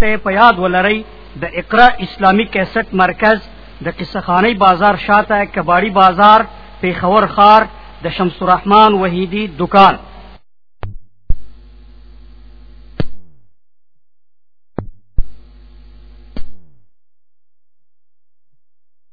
ته په یاد ولرئ د اقرا اسلامی کیسټ مرکز د قصخانی بازار شاته کباړی بازار پیښور خار د شمس الرحمن وحیدی دکان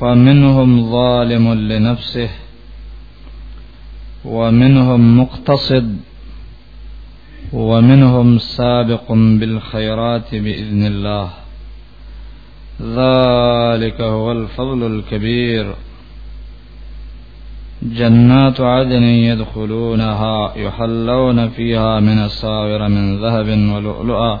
فمنهم ظالم لنفسه ومنهم مقتصد ومنهم سابق بالخيرات بإذن الله ذلك هو الفضل الكبير جنات عدن يدخلونها يحلون فيها من الصاور من ذهب ولؤلؤا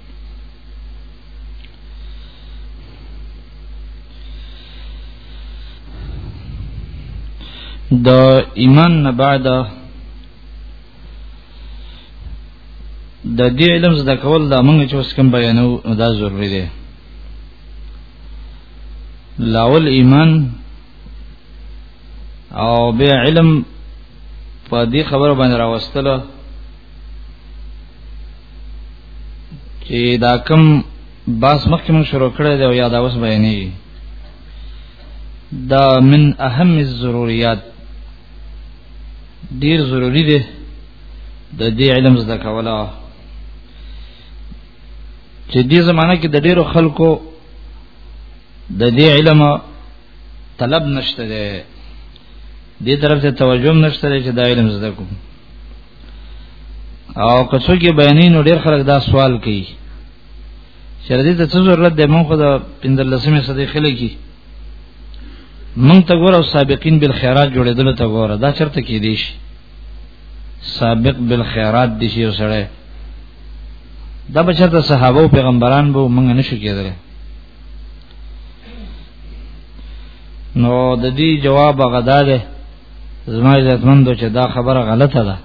د ایمان نه بعد د دې علم زده کول دا موږ چې اوس کوم بیانو دا ضروری دی لاول ایمان او به علم په دې خبره باندې راوستله چې دا کم باس مخکې موږ شروع کړی دی او یا دا اوس بیانې دا من اهم الضروريات ډیر ضروری دی د دې علم زده کوله چې دې زمانہ کې د ډیرو خلکو د دې علم طلب نشته دی دې طرف ته توجه نشته چې دا علم زده کوم او که څوک یې بیانې نو ډېر خلک دا سوال کوي چې دې ته څه ضرورت دی مونږ خو د 15مې صدې خلک کی مونږ ته ګوره سابقین بالخيرات جوړېدل ته ګوره دا چرته کې دی شي سابق بالخيرات دي شي وسړی دا بچته صحابه او پیغمبران به مونږ نشو کېدل نو د دې جواب غدا ده زما عزت مندو چې دا خبره غلطه ده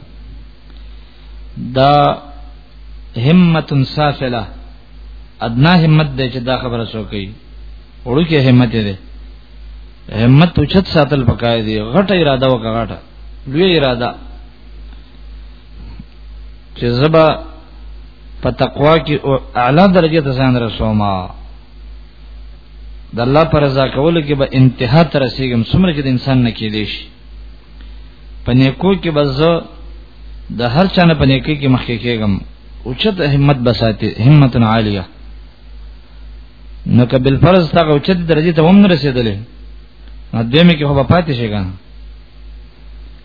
دا همت سافله ادنا همت ده چې دا خبره سوکي وړو کې همت ده همت اوچت ساتل پکای دی غټه اراده وکړه غټه لوی اراده چې زبا په تقوا کې اعلی درجه ته ځان رسومه د الله پر رضا کولو کې به انتها تر رسیدم څومره چې د انسان نه کېدې شي په نیکو کې به زه د هر چا نه په نیکی کې مخکې کېږم او چې د همت بساتې همت عالیه نو که بل فرض تا او چې درجه ته هم رسیدلې نو دېمه کې هو پاتې شي ګان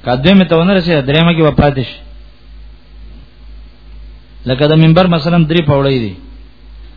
کدمه ته ونه رسیدلې درېمه کې و پاتې شي لکه د منبر مثلا درې پوړې دي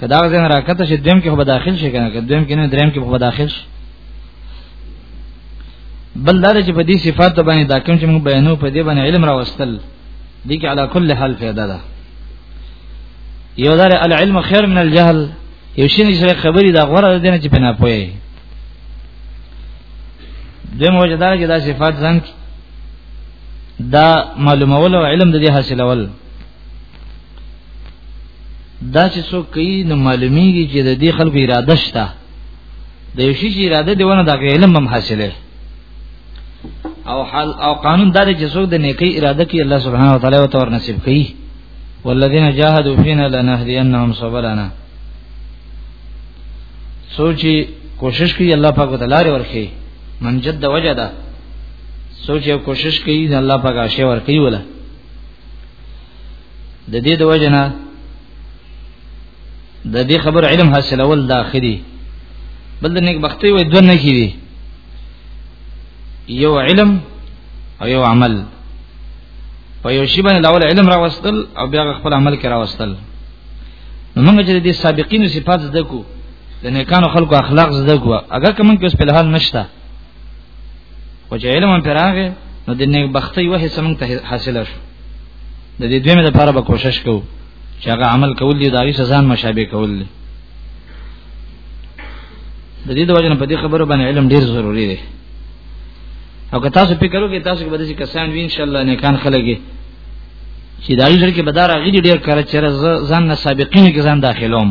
کدا غزه حرکت شې دیم کې خو داخل شي کنه که دیم کې نه دریم کې خو داخل شي بل دا چې په دې صفات باندې دا کوم چې موږ بیانو په دې باندې علم راوستل دي کې علا کل حال فائدہ ده یو دار العلم خیر من الجهل یو شي نه خبرې دا غوړه دي نه چې بنا پوي دیم وجدار چې دا صفات ځان دا معلومول او علم د دې حاصلول دا چې څوک کوي نو معلومیږي چې د دې خلکو اراده شته د یو شي اراده دی ونه د علم هم حاصله او حال او قانون دا چې څوک د نیکی اراده کوي الله سبحانه و تعالی وتور نصیب کوي والذین جاهدوا فینا لنهدینهم سبلنا سوچي کوشش کوي الله پاک وتعالى ورخي من جد وجدا سوچي کوشش کوي الله پاک عاشه ورخي ولا د دې د وجنه د دې خبر علم حاصلول د اخري بل د نیک بختي وي دونه کیږي یو علم او یو عمل په یو شی باندې لاول علم راوستل او بیا خپل عمل کې راوستل موږ چې د سابقینو صفات زده کو د نیکانو خلکو اخلاق زده کو هغه کوم کې اوس په لحال نشته او چې علم هم پراغه نو د نیک بختي وه سمون ته حاصل شو د دې دویمه لپاره به کوشش کوو چې هغه عمل کول دي داوی سزان مشابه کول دي د دې د وجنه په دې خبرو باندې علم ډیر ضروری دی او که تاسو فکر وکړئ تاسو کې به داسې کسان وي ان شاء الله نه کان خلګي چې دایي ځل کې بدار غړي ډیر کار چر ځان نه سابقین کې ځان داخلوم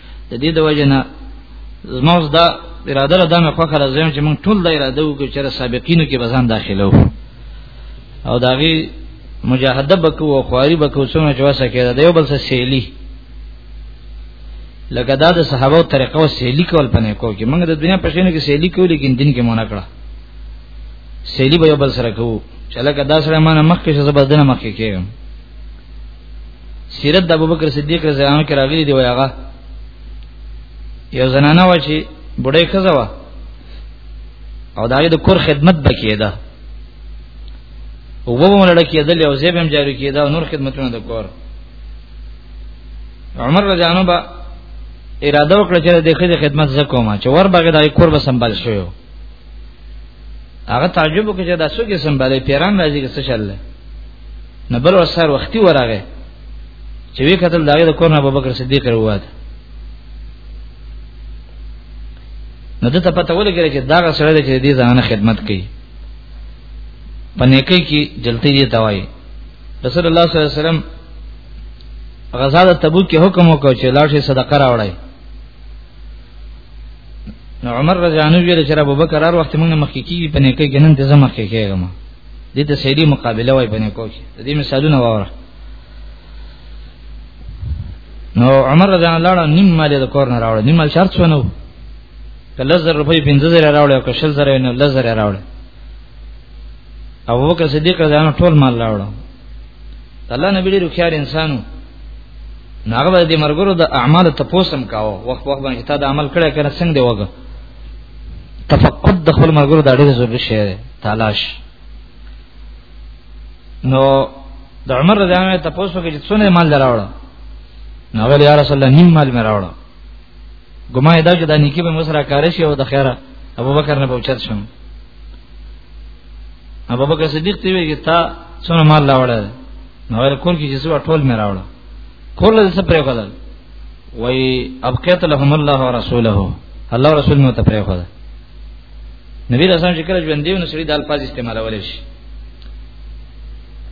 د دې د وجنه زموږ دا اراده را دمه خو خره زم چې موږ ټول د اراده وکړو چې سابقینو کې بزان داخلو او داغي مجاهده بکو او خواري بکو څنګه چې واسه کېده د یو بل سره سیلی لکه دا د صحابه او طریقه او سیلی کول پنه کو چې موږ د دنیا په شینو کې سیلی کوو لیکن دین کې مونږ کړه سیلی به یو بل سره کوو چې لکه دا سره مانه مخ کې څه زبردنه مخ کې کېږم سیرت د ابوبکر صدیق رضی الله عنه کې راغلي دی وایغه یو زنانه و چې بډای خزه و او دا د کور خدمت بکیده او وو مولړه کېدل او زیبم جاری کېده نور خدمتونه د کور عمر رضی الله عنه اراده وکړه چې د خدمت زکوما چې ور بغیر د کور به سنبال شوی هغه تعجب وکړ چې دا څو قسم باندې پیران راځي که څه شل نه بل وسار وختي ورغه چې وی قتل داغه د کورن ابو بکر صدیق روات نو دته پته ولګره چې دا سره د دې ځان خدمت کوي پنه کوي کې جلتی دی توای رسول الله صلی الله علیه وسلم غزا د تبوک کې حکم وکړ چې لاړ شي صدقه راوړی نو عمر رضی الله عنه ویل چې ابو بکر هر وخت موږ مخکې کیږي په نیکه کې نن ته زما مخکې کېږم دې ته سړي مقابله وای په نیکو کې د دې مثالونه وره نو عمر رضی الله عنه نیم مال د کور نه راوړ نیم مال شرط ونه کله زر روپۍ 15000 راوړ او کشل زر نه لزر راوړ ابو بکر صدیق رضی الله عنه ټول مال راوړ الله نبی ډیر خيار انسانو ناغه به دې مرګرو د اعمال ته پوسم کاوه وخت وخت باندې تا د عمل کړه کنه څنګه دی وګه تفقد د خپل مرګرو د ډیر ضروري شی دی تلاش نو د عمر رضی الله عنه تاسو کې څونه مال دراوړ نو ویل یا رسول الله نیم مال مې راوړ ګما دا چې د نیکی به مسره کار شي او د خیره ابو بکر نه بوچت شم ابو بکر صدیق ته ویږي تا څونه مال لاوړل نو ور کول کې چې څو ټول مې راوړل کول دې څه پرې کړل وای ابقیت لهم الله ورسوله الله رسول مو ته پرې کړل نبی رسول چې کله ژوند دیو نو سړي د الفاظ استعمالول شي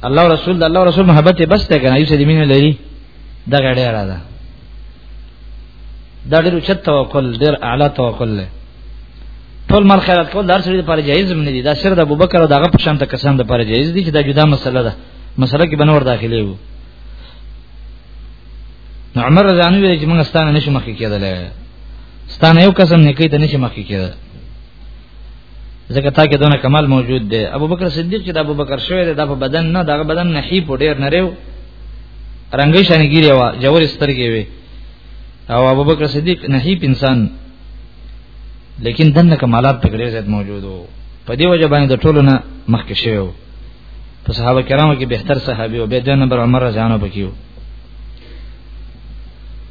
الله رسول د الله رسول محبت بس ته کنه یو څه دې مين لري دغه ډیره ده دا ډیر چت توکل ډیر اعلی توکل له ټول مال خیرات کول دار سره لپاره جایز هم نه دي دا سر د ابوبکر او دغه پښان ته کسان د لپاره جایز دي چې دا جدا مسله ده مسله کې بنور داخلي وو نو عمر رضی الله عنه چې موږ ستانه نشو مخکې کېدل ستانه یو قسم نه کوي ته نشي مخکې کېدل ځکه تا کې دونه کمال موجود دی ابو بکر صدیق چې د ابو بکر شوی دی د په بدن نه دغه بدن نه هی په ډیر نریو رنگي شان ګیره وا جوړ سترګې وي او ابو بکر صدیق نه هی انسان لیکن دنه کمالات په ډیر زیات موجود وو په دې وجه باندې د ټولو نه مخکې شوی وو په صحابه کرامو کې بهتر صحابي او به د نمبر عمر رضی الله عنه پکيو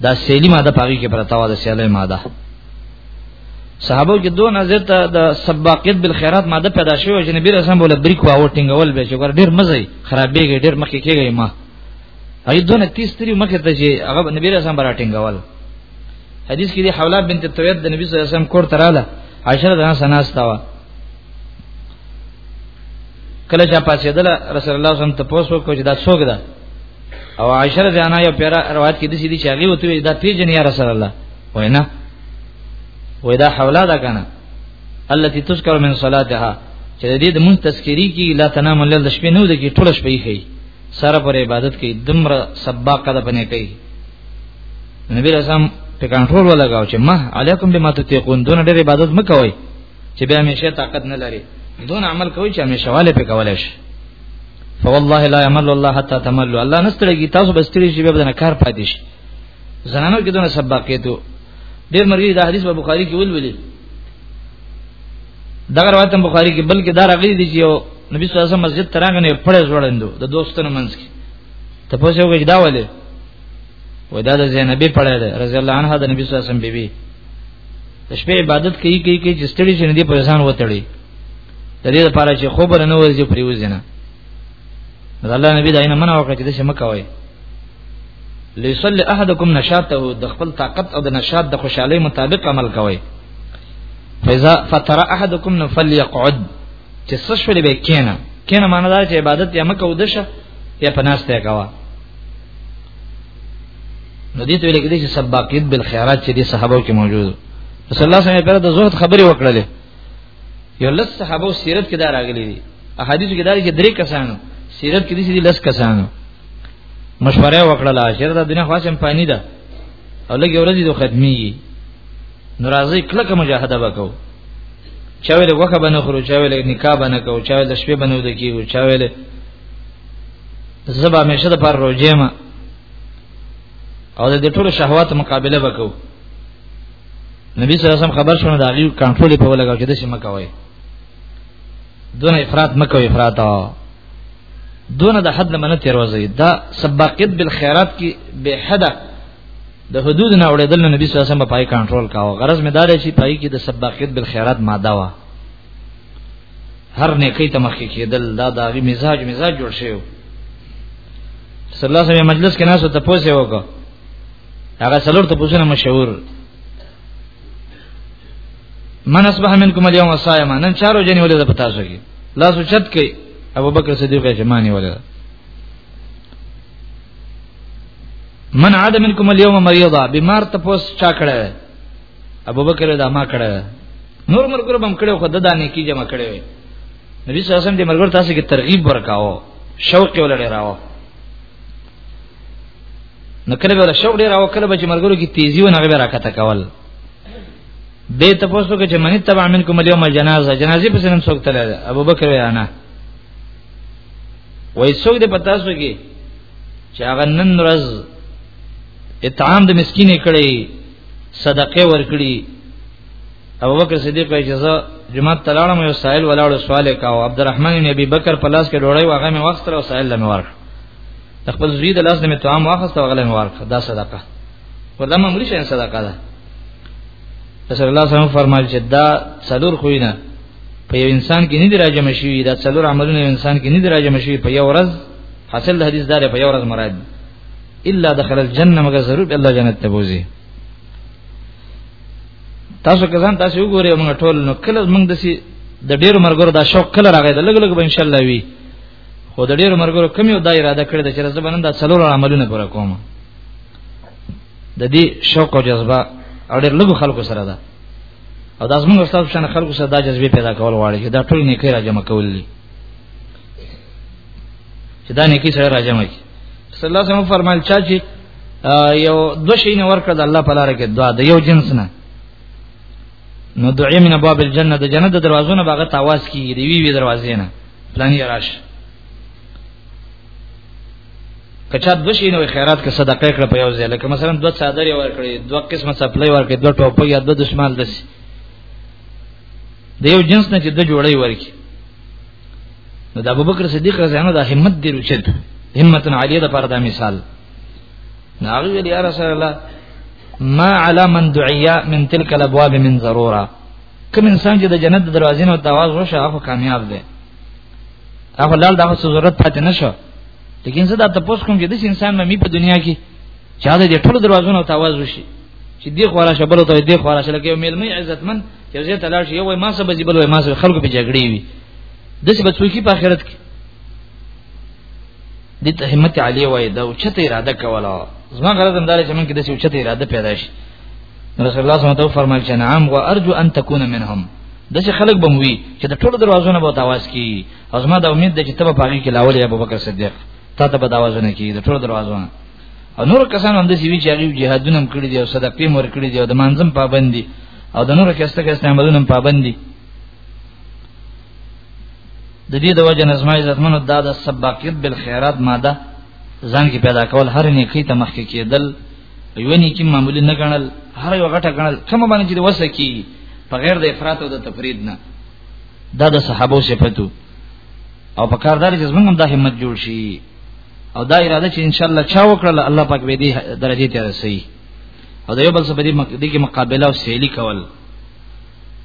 دا سیلی ماده پاږي کې پرتا و د سیلی ماده صحابه کې دوه نظر ته د سباقیت بالخيرات ماده پیدا شوې چې نبی رسول الله بریک واو ټینګول به چې ګور ډیر مزه خرابېږي ډیر مخکې کېږي ما هغه دونه 30 تری مخه ته چې هغه نبی رسول الله راټینګول حدیث کې دی حولا بنت طویت د نبی صلی الله علیه وسلم کور تراله عشر دنا سناستا وا کله چې پاسېدل رسول الله صلی الله علیه وسلم ته پوسو کو چې دا څوک ده او عشر جانا یو پیرا روایت کې د سیدی چاغي وته دا پیجن یا رسول الله وینا وای دا حولا دا کنه التي تذكر من صلاتها چې د دې د مون تذکری کی لا تنام الليل د شپې نو د کی ټول شپې هي سره پر عبادت کوي دمره سباقه ده پنه کوي نبی رسام په کنټرول ولګاو چې ما علیکم بما تتقون دون ډېر عبادت مکوئ چې به همیشه طاقت نه لري دون عمل کوي چې همیشه والے په کولای شي فوالله لا يمل الله حتى تمل الله نستړي تاسو بستړي شي به بدن کار پاتې شي زنانو کې دونه سبق کېدو ډېر مرګي دا حدیث په بخاری کې ولولې دا روایت هم بخاری کې بلکې دا راغلي دي چې نبی صلی الله علیه وسلم مسجد ترانګ نه پړې جوړندو د دوستانو منځ کې ته پوښتنه وکړه دا ولې وای دا د زینبې پړې ده رضی الله عنها د نبی صلی الله علیه وسلم بیبي شپې عبادت کوي کوي چې ستړي شي نه دی په ځان وتړي د دې لپاره چې خبر نه ورځي پریوزنه دا الله نبی دا نه منع وکړ چې څه مکوي ليصلي احدكم نشاته د خپل طاقت او د نشاط د خوشحالي مطابق عمل کوي فاذا فترى احدكم فليقعد چې سشوري به کینه کینه معنی دا چې عبادت یې مکو دشه یا پناسته کوا نو دې ته ویل کېږي چې سباقیت بالخيرات چې دي صحابه کې موجود رسول الله صلی الله علیه وسلم پر د زهد خبري وکړلې یو لس صحابه او سیرت کې دا راغلي دي احادیث کې دا دي چې درې کسانو سیرت کې دي لس کسانو مشوره وکړه لا شر دا دنیا خاصم پانی ده او لګي ورځي دوه ختمي ناراضي کله کوم مجاهده وکاو چا ویل وخه بنه خورو چا ویل نکاح بنه کو چا ویل شپه بنو دکیو چا ویل زبا مشه د پر روزه ما او د ټولو شهوات مقابله وکاو نبی صلی الله علیه وسلم خبر شونه دا غي کنټرول په ولګاو چې د شي مکوي دون افراط مکوي افراط دون د حد لمنه تیروځي دا سبقت بالخيرات کې به حد د حدود نه وړېدل نبی صلی الله علیه وسلم په پای کنټرول کاوه غرض مې دا دی چې پای کې د سبقت بالخيرات ماده وا هر نیکی ته مخکې کېدل دا د غي مزاج مزاج جوړ شوی صلی الله علیه وسلم مجلس کې ناس ته پوسه وکړه هغه څلور ته پوښتنه مشهور من اصبح منکم اليوم صائما نن چارو جنې ولې ده پتا شو کی لاس چت کوي ابو بکر صدیق یې جمانی ولې من عاد منکم اليوم مريضا بیمار ته پوس چا کړه ابو بکر دا ما کړه نور مرګ ربم کړه خو د دانې کی جمع کړه نبی صلی الله علیه وسلم دې مرګ تاسو کې ترغیب ورکاو شوق ولړې راو نو کله به شوق ډیر او کله به چې مرګرو کې تیزی و نه غوړه راکته کول به تاسو کې چې منی تبع منکم اليوم الجنازه جنازي په سنن څوک تل ابو بکر وی انا وای څوک دې پتا سو کې چې هغه نن ورځ اطعام د مسکین کړي صدقه ورکړي ابو بکر صدیق وی جزا جماعت تلاړم یو سائل ولاړو سوال کاو عبدالرحمن ابن ابي بکر پلاس کې ډوړی واغه مې وخت را سائل لمه ورک د خپل زوی د لاس نه طعام واخست او غلم ورکړه دا صدقه ورته ممري شي صدقه ده رسول الله صلی الله علیه وسلم فرمایي چې دا څلور خوینه په یو انسان کې نه دی راجم شي دا څلور عملونه انسان کې نه دی راجم شي په یو ورځ حاصل د حدیث دار په یو ورځ مراد الا دخل الجنه مگر ضرور الله جنت ته بوزي تاسو کزان تاسو وګورئ موږ ټول نو کله موږ د ډیرو مرګرو دا شوق کله راغی د لګ لګ به ان شاء الله وي خو د ډیرو مرګرو کمی او دا اراده کړې ده چې زه بنن دا څلور عملونه پوره کوم د دې شوق او جذبه او ډېر لږ خلکو سره ده او دا زموږ استاد شان خلکو سره دا جذبه پیدا کول غواړي چې دا ټول نیکي را جمع کول دي چې دا نیکي سره را جمع کی صلی الله علیه وسلم فرمایل چا چې یو دو شی نه ورکړ د الله په لار کې دعا د یو جنس نه نو دعای من باب الجنه د جنت دروازونه باغه تاواز کیږي دی وی وی دروازې نه پلان یې راشه کچا د شي نو خیرات کې صدقه کړ په یو ځای لکه مثلا دوه صادرې ورکړي دوه قسمه سپلای ورکړي دوه ټوپه یا دوه دشمال دسی د یو جنس نه چې د جوړي ورکړي نو د ابوبکر صدیق رضی الله عنه د همت دی رچد همت عالیه د پر دا مثال ناغي ویل یا رسول الله ما على من دعیا من تلك الابواب من ضروره کوم انسان چې د جنت د دروازې نه تواز وشه هغه کامیاب دی هغه لال دغه ضرورت پاتې نشو لیکن زه دا تاسو کوم چې د انسان مې په دنیا کې چا د ټولو دروازو نه تواز وشي چې دی خو راشه بل ته دی خو راشه لکه مې مې عزتمن چې زه تلاش یو وای ما سبزي بل وای ما سره خلکو په جګړې وي د څه بچوکی په آخرت کې د ته همت علی وای دا او چته اراده کوله زما غرض هم دا چې من کې د څه چته اراده پیدا شي رسول الله صلی الله علیه وسلم فرمایل چې نعم و ارجو ان تكون منهم د څه خلک به موي چې د ټولو دروازو نه به تاواز کی او زما د امید ده چې تبه پاګی کې لاولې ابو بکر صدیق تا ته به تاواز نه کی د ټولو دروازو نه او نور کسان هم د سی وی چې هغه جهادونه هم کړی دی او صدقې هم ور کړی دی او د منظم پابندي او د نور کسته کسته عملونه هم پابندي د دې د وجه نظمای عزتمنو دا د سباقیت بالخيرات ماده ځان کې پیدا کول هر نیکی ته مخکې کېدل یونی کی معمولی نه غنل هر یو غټه غنل کوم باندې چې وسه کی په غیر د افراط او د تفرید نه دا د صحابه صفاتو او په کاردار چې زمونږ هم د همت جوړ شي او دا اراده چې ان شاء الله چا وکړل الله پاک به دې درجه ته رسي او دا یو بل څه به دې کې مقابله او سهيلي کول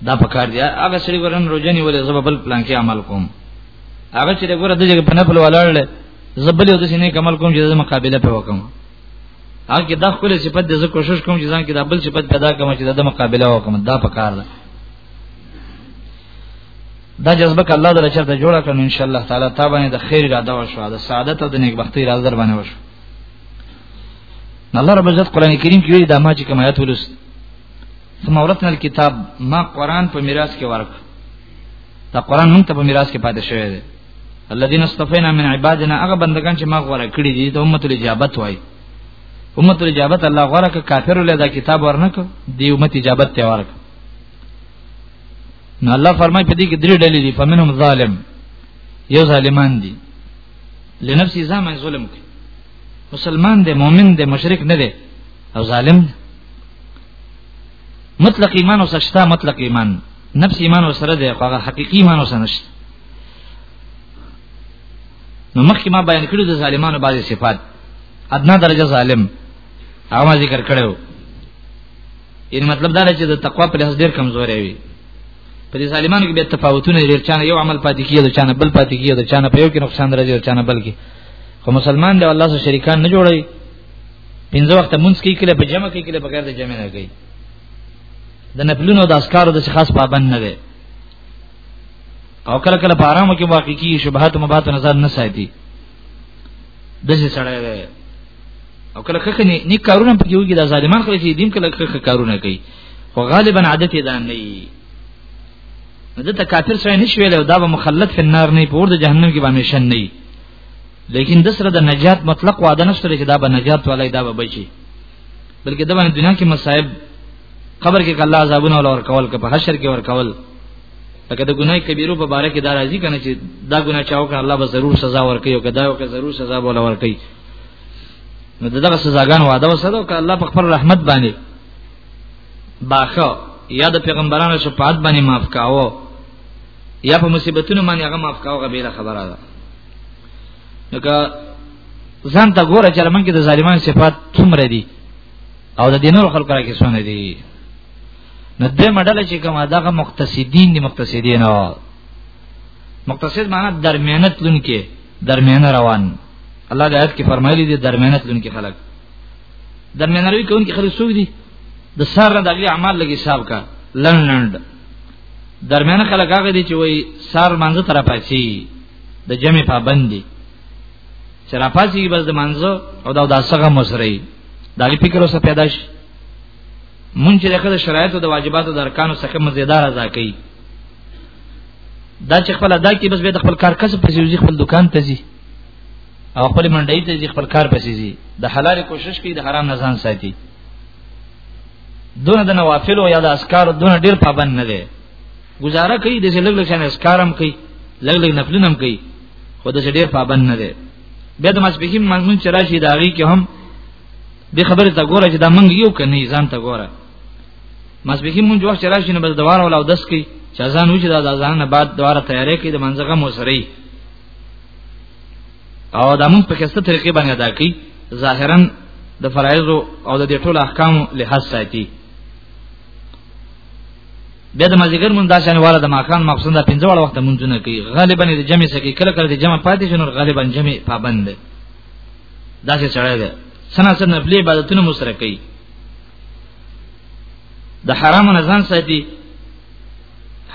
دا په کار دی هغه سړي ورن روزنی ولې زب بل پلان کې عمل کوم هغه چې ګوره دغه په نه په ولاړل زبل یو د سینې کمل کوم چې د مقابله په وکم هغه د خپل صفت د زکه کوشش کوم چې ځان کې د بل صفت پیدا کوم چې د مقابله وکم دا پکار ده دا جذبه ک الله دره چرته جوړه کړو ان شاء الله تعالی تا باندې د خیر اراده وشو د سعادت او د نیکبختی اراده در باندې وشو الله رب عزت قران کریم کې ویلي دا ما چې کوم آیات ولست ثم ورثنا الكتاب ما قران په میراث کې ورک دا قران موږ ته په میراث کې پاتې شوی دی الذين استفینا من عبادنا هغه بندگان چې ما غوړه کړی دي ته امت الاجابت وای امت الاجابت الله غوړه ک کافر له دا کتاب ورنک دی امت اجابت ته ورک نو الله فرمای په دې کې درې ډلې دي فمنهم ظالم یو ظالمان دي لنفسي ځما ظلم کوي مسلمان دی مؤمن دی مشرک نه دی او ظالم دی مطلق ایمان او سشتا مطلق ایمان نفس ایمان او سره دی هغه حقيقي ایمان او سره نشته نو مخکې ما بیان کړو د ظالمانو بعضی صفات ادنا درجه ظالم هغه ما ذکر کړو یعنی مطلب دا چې د تقوا په لحاظ ډیر کمزورې وي په دې ظالمانو کې به تفاوتونه ډیر چانه یو عمل پاتې کیږي د چانه بل پاتې کیږي د چانه په یو کې نقصان راځي د چانه بل کې خو مسلمان دی الله سره شریکان نه جوړي پنځه وخت مونږ کې کله په جمع کې کله بغیر د جمع نه کوي د نفلونو د اسکارو د خاص پابند نه دی او کله کله په آرامو کې واقع کی شبهات او مبات نظر نه ساتي دغه سړی دی او کله کله نه نیک کارونه په یوګي د ظالمان خلک چې دیم کله کله کارونه کوي خو غالبا عادت یې دان نه وي دته کافر سره نشویل او دا به مخلد فی النار نه پور د جهنم کې به همیشه نه وي لیکن د سره د نجات مطلق وعده نشته چې دا به نجات ولای دا به بچي بلکې د باندې دنیا کې مصائب قبر کې الله عذابونه ولور کول که په حشر کې ور کول لکه د ګناي کبیرو په باره کې دا راځي کنه چې دا ګناه چاو کنه الله به ضرور سزا ورکړي او کدا او که ضرور سزا بوله ورکړي نو دغه سزاګان وعده وسره او که الله په خپل رحمت باندې باخه یا د پیغمبرانو شفاعت باندې معاف کاوه یا په مصیبتونو باندې هغه معاف کاوه غبیره خبره ده لکه ځان ته ګوره چې لمن کې د ظالمانو صفات څومره دي او د دینور خلکو راکې سونه دي نو دې مډل چې کوم دغه مقتصدین دي مقتصدین او مقتصد معنی درمیانه تلونکي درمیانه روان الله د آیت کې فرمایلی دي درمیانه تلونکي خلک درمیانه روي کوونکي خلک څوک دي د سر نه دغه اعمال لګي حساب کا لنډ درمیانه خلک هغه دي چې وای سر منځ طرفه شي د جمع پابندي چې را پاسي بس د منځو او دا داسغه مسري دا لې فکر اوسه پیدا شي مونږ چې دغه شرایط او د واجباتو د ارکانو څخه مزیدار ادا کړي دا چې خپل ادا کړي بس به د خپل کار کسب پسې وځي خپل دکان ته ځي او خپل منډي ته ځي خپل کار پسې ځي د حلال کوشش کوي د حرام نه ځان ساتي دونه د نوافل او یا د اسکار دونه ډیر پابند نه دي گزاره کوي د لګ لګ شان اسکارم کوي لګ لګ نفلنم کوي خو د ډېر پابند نه دی بیا د مسبهیم منځون چې راشي دا غي کې هم د خبره ته ګوره چې دا منګ یو کني ځان ته ګوره مسبهیم مونږ وخت راشي نه بس دوار ولا دس کوي چې ځان وځي دا ځان نه بعد دواره تیارې کوي د منځغه مو سره او دا مونږ په کسته طریقې باندې ادا کوي ظاهرا د فرایض او د ټولو احکام له حساسیتي بیا د مازیګر مونږ دا شان والا د ماخان مقصد د پنځه وړ وخت مونږ نه کوي غالبا د جمع سکی کله کله د جمع پاتې شنو غالبا جمع پابند دی دا څه چړې ده سنا سن نفلی عبادتونه مو سره کوي د حرام نه ځان ساتي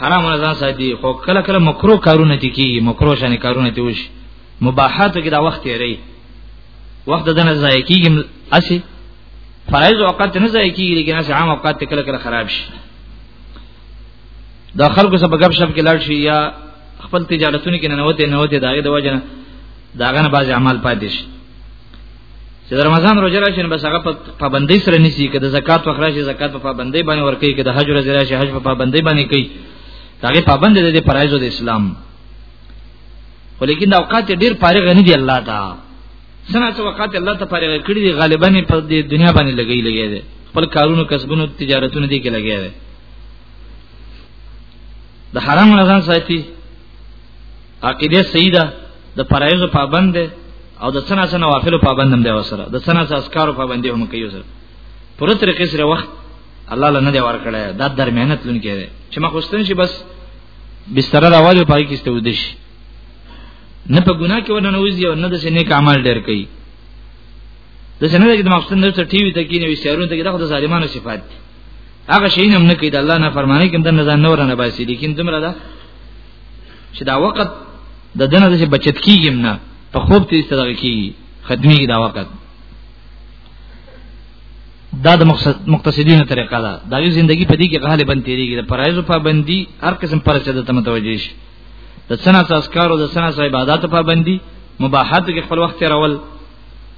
حرام نه ځان ساتي خو کله کله مکرو کارونه دي کی مکرو شان کارونه دي وش مباحات کې دا وخت یې ری وخت دنه ځای کیږي اسی فرایض اوقات نه ځای کیږي لیکن اس عام اوقات ته کله کله خراب شي دا خلکو سره بغب شپ کې لاړ شي یا خپل تجارتونه کې نه نوته نوته داګه د وجنه داګه نه باز اعمال پاتې شي چې د رمضان روزه راشي بس هغه په پابندۍ سره نسی کې د زکات وخت راشي زکات په پابندۍ باندې ورکړي کې د حج روزه راشي حج په پابندۍ باندې کوي داګه پابند دي د فرایض د اسلام ولیکن د اوقات ډیر فارغ نه دي الله تعالی سنا چې وقات الله ته فارغ کړی دی غالبا په دې دنیا باندې لګی لګی دی خپل کارونو کسبونو تجارتونو دې کې لګی دی د حرام رضان ساتي عقیده سیده د فرایض پابند دی او د سنا سنا وافل پابند هم دی وسره د سنا سنا اسکار پابند هم کوي وسره پر طریقې سره وخت الله لنه دی ورکړی دا در مهنت لون کړي چې ما خوستن شي بس بستر راوځي پای کې استودش نه په ګناه کې ورننه وځي او نه د سینې کمال ډیر کوي د سینې د مقصد نه څه ټي وي ته کې نه وي سیارونه ته کې دغه د ظالمانو صفات دي هغه شي نه نه کوي د الله نه فرمانی کوم د نزان نور نه باسي لیکن دمر ده چې دا وخت د دنه د بچت کیږم نه په خوب ته استدغه کیږي ختمي دا وخت دا د مقصد مقتصدینو طریقه ده دا یو ژوندۍ په دې کې غالبا تیریږي د پرایزو پابندي هر قسم پرچه د تمتوجیش د سنا تذکر او د سنا عبادت پابندي مباحات کې خپل وخت راول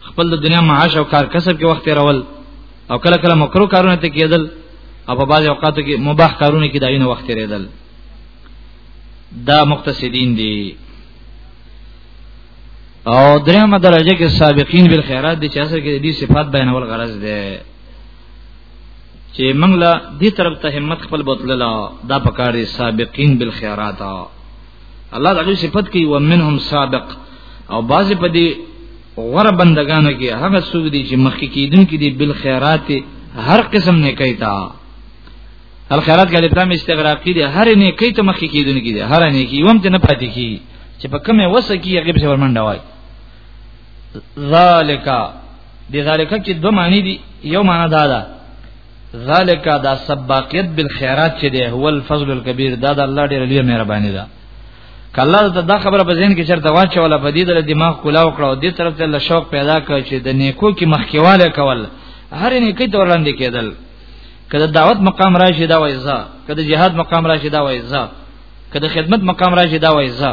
خپل د دنیا معاش او کار کسب کې وخت راول او کله کله مکرو کارونه ته کېدل او په بعض اوقاتو کې مباح کارونه کې داینه وخت ریدل دا مقتصدین دي او درېمه درجه کې سابقین بالخيرات دي چې اصل کې دې صفات بیانول غرض ده چې موږ لا دې طرف ته همت خپل بوتللا دا پکاري سابقین بالخيرات الله دغه صفت کوي ومنهم سابق او بعض په دې غره بندگانو کې هغه څوک دي چې مخکې کیدون کې دي بالخيرات هر قسم نه کوي تا الخيرات کې الف لام استغراقي دي هر نه کوي ته مخکې کیدون کې دي هر نه کوي وم ته نه پاتې کی چې په کومه وسه کې هغه به ورمنډه وای ذالک دی ذالک کې دوه معنی دي یو معنی دا ده ذالک دا سباقیت بالخيرات چې دی هو الفضل الكبير دا د الله ډېر لوی مهرباني ده کله دا خبره په ذهن کې چرته واچوله په دې د دماغ کولا وکړو دې طرف ته له شوق پیدا کړ چې د نیکو کې مخکیواله کول هر نیکي تور لاندې کېدل کله دعوت مقام راشي دا وایزا کله جهاد مقام راشي دا وایزا کله خدمت مقام راشي دا وایزا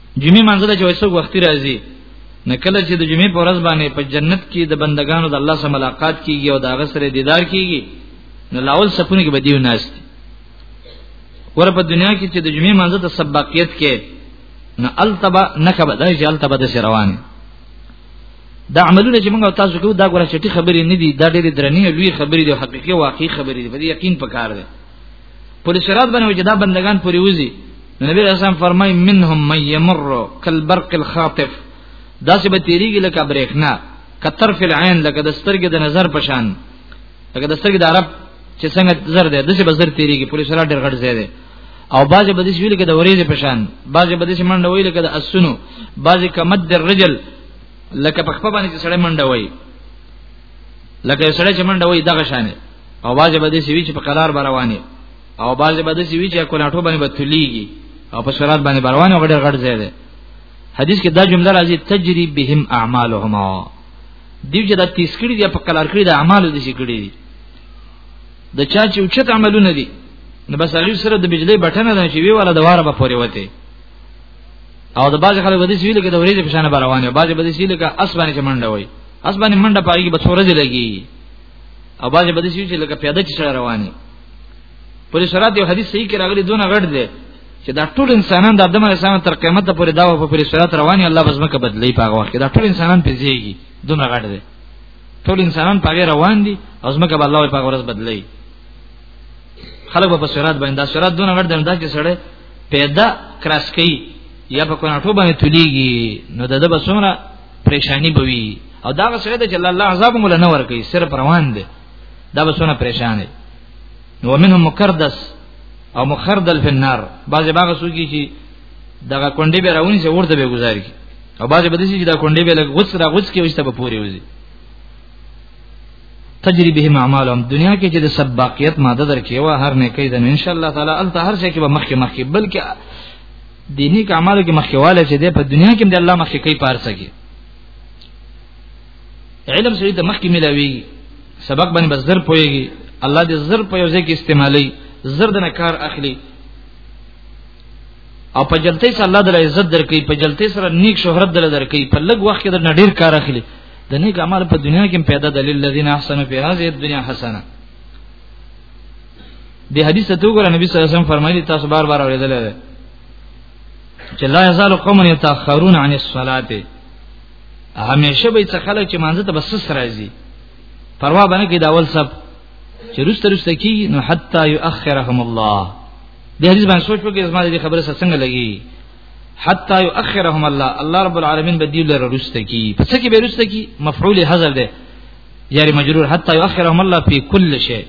جمعې منځ ته چې وسو وخت راځي نه کله چې د جمعې په ورځ باندې په جنت کې د بندگانو د الله سره ملاقات کیږي او د هغه سره دیدار کیږي نو لاول سپونه کې بدیو ناشتي ور په دنیا کې چې د جمعې منځ ته سبقیت کې نه التبا نه کبه دا چې التبا د روان دا عملونه چې موږ تاسو کوو دا ګوره چې خبرې نه دي دا ډېرې درنې لوی خبرې دي حقيقي واقعي خبرې دي په یقین پکار دي پر صراط باندې چې دا بندگان پوری وزي نبی رسول فرمای منهم من يمر كالبرق الخاطف دا څه به تیریږي لکه برېښنا کتر فل عین لکه د سترګې د نظر پشان لکه د سترګې د عرب چې څنګه زر ده دسه بزر تیریږي پولیس را ډېر غټ زیاده او باز به دسه ویل کې د ورېځې پشان باز به دسه منډه ویل کې د اسونو باز کمد در رجل لکه په خپل باندې چې سړی منډه وای لکه سړی چې منډه وای دغه شانه او باز به دې سوي چې په قلار رواني او باز به دې سوي چې کوناټو باندې بتليږي او په سرات باندې رواني غړ غړ ځای دی حدیث کې دا جمله راځي تجری بهم اعمالهما دیو چې دا تیس کړی دی په قلار کړی د اعمالو دي چې کړی دی د چا چې اوچت عملونه دي نو بس هغه سره د بجلی بټنه ده چې وی ولا دواره به پوري وته او د باز خلک ودی سویل کې د ورې په شان روانه باز به دې سیل کې اسبانه چې منډه وای اسبانه منډه پایږي به څورځي لګي او باندې بده شي چې لکه پیاده چې سره رواني پر شرات یو حدیث صحیح کې راغلی دونه غړ دی چې دا ټول انسانان د آدم علیه السلام تر قیامت پورې دا په پر شرات رواني الله بس مکه بدلی په هغه وخت دا ټول انسانان پیځيږي دونه غړ دی ټول انسانان په روان دي او زمکه به الله په هغه ورځ بدلی خلک په شرات باندې دا شرات دونه غړ دی دا چې سره پیدا کراس کوي یا په کوناټو باندې تليږي نو د دبا سمره پریشانی بوي او دا غسه ده چې الله عذاب مولا نه ور کوي صرف روان دي دا بسونه پریشان دي نو منهم مقردس او مخردل فی النار بعض باغ سوګي چې دغه کونډې به راونی چې ورته به گزاري او بعض به دسی چې دا کونډې به لګ غوڅ را غوڅ کې وسته به پوري وځي تجری بهم اعمالهم دنیا کې چې د سباقیت ماده درکې و هر نه کوي د ان شاء الله تعالی الته هر څه کې به مخکې مخکې بلکې دینی کمالو کې مخکواله چې د په دنیا کې د الله مخکې کوي پارسګي علم سړي د مخکې ملاوي سبق باندې بس زر پويږي الله دې زر په یو ځای کې استعمالي زر دنه کار اخلي او په جلتۍ سره الله تعالی عزت درکې په جلتۍ سره نیک شهرت دل درکې په لږ وخت کې د نډیر کار اخلي د نیک اعمال په دنیا کې پیدا دلیل الذين احسنوا في هذه الدنيا حسنه د حدیث ته وګوره نبی صلی الله علیه وسلم فرمایلی تاسو بار بار اوریدل دی چې لا یزال قوم یتاخرون عن الصلاه همیشه به څه خلک چې مانځه ته بس راځي پروا باندې کې دا اول سب چې رست رست کی نو حتا یؤخرهم الله د حدیث باندې سوچ وکړئ زما دې خبره سره څنګه لګي حتا یؤخرهم الله الله رب العالمین به دې لره رست کی پس کې به رست کی مفعول حذف ده یاري مجرور حتا یؤخرهم الله فی کل شی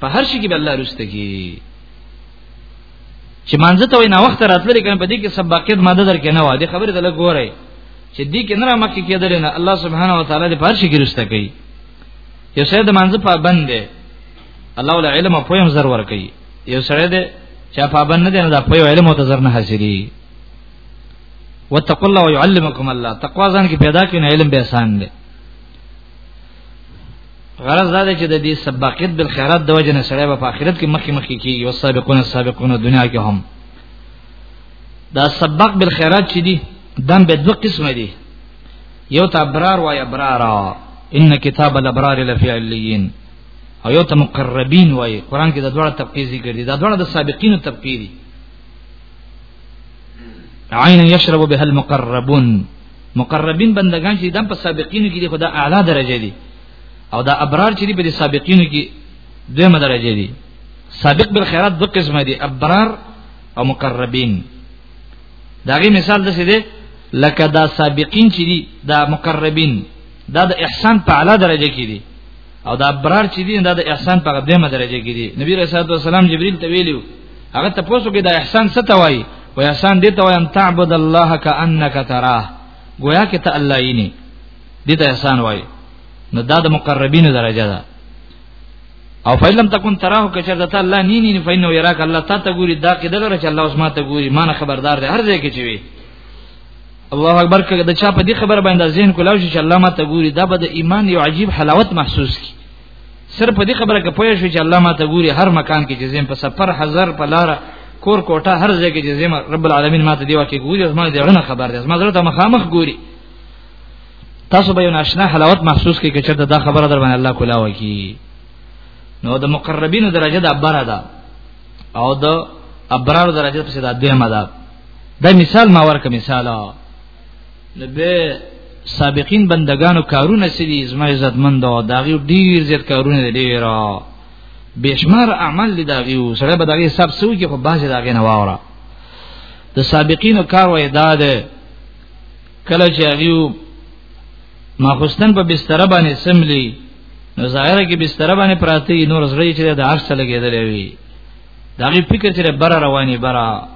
په هر شي کې به الله رسته کی چې مانځه ته وینا وخت راتللی کنه په دې کې سبقیت ماده درکې نه و دې خبره ته لګورای چې دې کې نه را مکه کېدل نه الله سبحانه و تعالی دې په هر شي کې رسته کوي یو سره د مانځه پابند دی الله ول علم په هم زر ور کوي یو سره دې چا پابند نه دی نه په علم او تزر نه حاصلي وتقوا الله ويعلمكم الله تقوا ځان کې پیدا کړئ علم به آسان دی غرض دا دی چې د دې سبقت بل خیرات د وجه نه سره په آخرت کې مخکې مخکې کیږي او سابقون السابقون دنیا کې هم دا سبق بل خیرات چې دي دم به دوه قسمه دي یو ته ابرار وای ابرار ان کتاب الابرار لفی علیین او یو ته مقربین وای قران کې د دوه طبقې ذکر دي دا دوه د سابقین طبقې دي عین یشرب بها المقربون مقربین بندگان چې د په سابقینو کې دي خدا اعلی درجه دي او دا ابرار چې په سابقینو کې دویمه درجه دي سابق بالخيرات دو قسمه دي ابرار او مقربین داغي مثال دسه دي لکه دا سابقین چې دي دا مقربین دا د احسان په اعلی درجه کې دي او دا برار چې دین دا د احسان په قدمه درجه کې دي نبی رسول الله سلام جبريل ته ویلو هغه ته پوښتنه کې دا احسان څه ته وایي و احسان دې ته وایي ان تعبد الله کانک تراه گویا کې ته الله یې نه دې ته احسان وایي نو دا د مقربینو درجه ده او فیلم تکون تراه کچر دته الله نی نی فینو یراک الله تا ته ګوري دا کې دغه چې الله اوس ما ته ګوري ما نه خبردار دی هر ځای کې چې وي الله اکبر کله د چا په دې خبره باندې ذهن کولاو شي چې الله ما ته ګوري دا به د ایمان یو عجیب حلاوت محسوس کی سر په دې خبره کې پوه شو چې الله ما ته ګوري هر مکان کې چې زم په سفر هزار په لار کور کوټه هر ځای کې چې زم رب العالمین ما ته دی واکه ګوري زما دې غنه خبر دی زما زړه ته مخامخ ګوري تاسو به یو ناشنا حلاوت محسوس کی چې دا خبره در باندې الله کولاو کی نو د مقربینو درجه د ابره ده او د ابرار درجه په سیده دیمه ده دا مثال ما ورکه مثال لبه سابقین بندگانو کارونه سری زما عزت مند او داغي ډیر زیات کارونه ډیر بشمار عمل داغي سره به داغي حساب سوي کې خو باز داغي نه واوره د سابقینو کار وای داد کله چې هغه ماخستن په بستر باندې سملی نو ظاهره کې بستر باندې پراته نور زړی چې د عرش لګیدلې وي دا غي فکر چې بره رواني بره